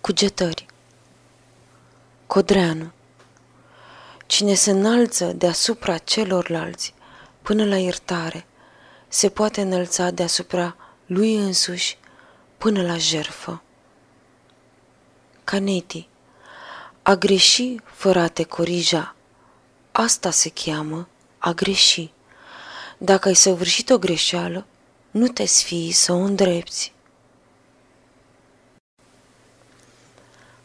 Cugetări Codreanu Cine se înalță deasupra celorlalți până la iertare, se poate înălța deasupra lui însuși până la jerfă. Caneti A greși fără a te corija, asta se cheamă a greși. Dacă ai săvârșit o greșeală, nu te sfii să o îndrepți.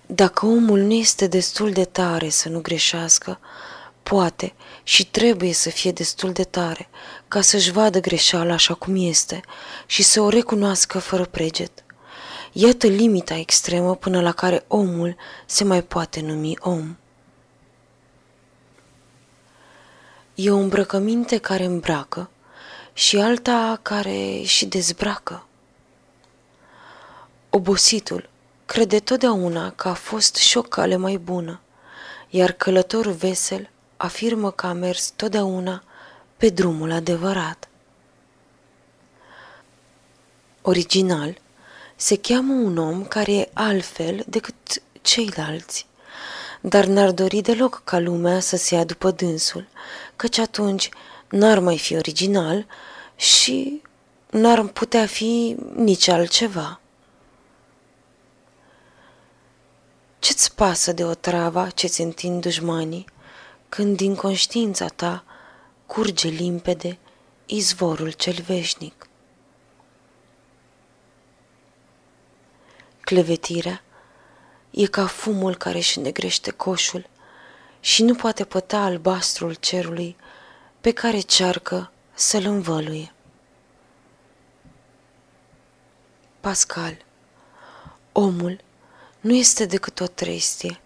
Dacă omul nu este destul de tare să nu greșească, poate și trebuie să fie destul de tare ca să-și vadă greșeala așa cum este și să o recunoască fără preget. Iată limita extremă până la care omul se mai poate numi om. E o îmbrăcăminte care îmbracă și alta care și dezbracă. Obositul crede totdeauna că a fost și o cale mai bună, iar călătorul vesel afirmă că a mers totdeauna pe drumul adevărat. Original se cheamă un om care e altfel decât ceilalți, dar n-ar dori deloc ca lumea să se ia după dânsul, căci atunci n-ar mai fi original și n-ar putea fi nici altceva. Ce-ți pasă de o travă ce-ți întind dușmanii, când din conștiința ta curge limpede izvorul cel veșnic? Clevetirea e ca fumul care își negrește coșul și nu poate păta albastrul cerului pe care cearcă să-l învăluie. Pascal Omul nu este decât o trestie,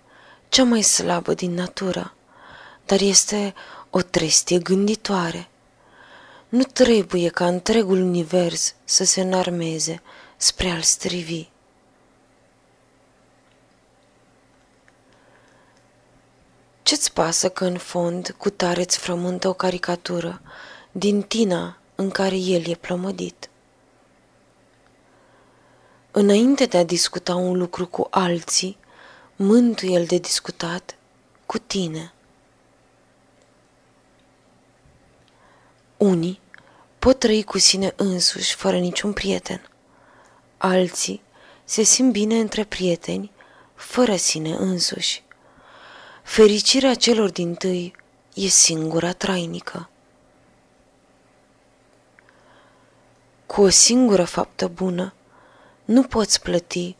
cea mai slabă din natură, dar este o trestie gânditoare. Nu trebuie ca întregul univers să se înarmeze spre a-l strivi. Ce-ți pasă că în fond cu tare îți frământă o caricatură din tina în care el e plămădit? Înainte de a discuta un lucru cu alții, mântuie el de discutat cu tine. Unii pot trăi cu sine însuși fără niciun prieten. Alții se simt bine între prieteni fără sine însuși. Fericirea celor din tâi e singura trainică. Cu o singură faptă bună nu poți plăti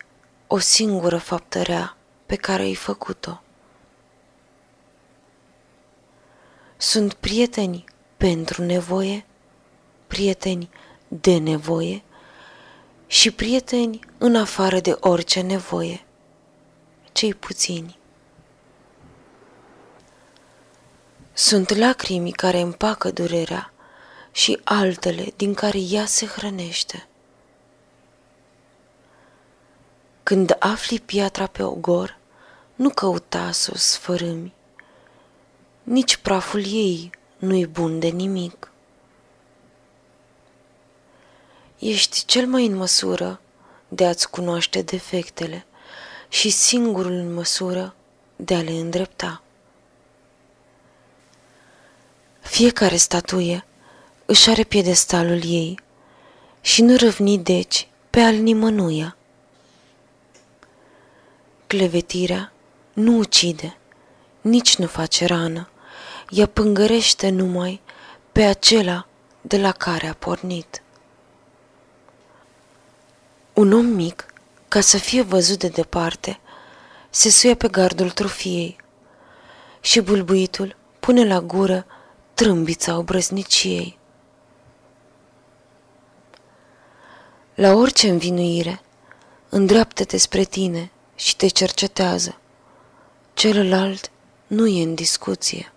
o singură faptă rea pe care ai făcut-o. Sunt prieteni pentru nevoie, prieteni de nevoie și prieteni în afară de orice nevoie, cei puțini. Sunt lacrimi care împacă durerea și altele din care ea se hrănește. Când afli piatra pe ogor, nu căuta să o sfărâmi. Nici praful ei nu-i bun de nimic. Ești cel mai în măsură de a-ți cunoaște defectele și singurul în măsură de a le îndrepta. Fiecare statuie își are piedestalul ei și nu răvni deci pe al nimănuia. Clevetirea nu ucide, nici nu face rană, ea pângărește numai pe acela de la care a pornit. Un om mic, ca să fie văzut de departe, se suie pe gardul trofiei și bulbuitul pune la gură trâmbița obrăzniciei. La orice învinuire, îndreaptă-te spre tine și te cercetează. Celălalt nu e în discuție.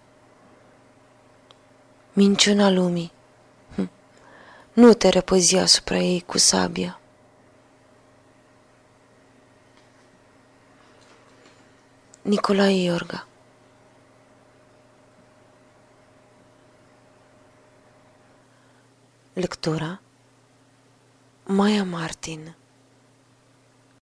Minciuna lumii. Hm. Nu te repăzi asupra ei cu sabia. Nicolae Iorga Lectura Maya Martin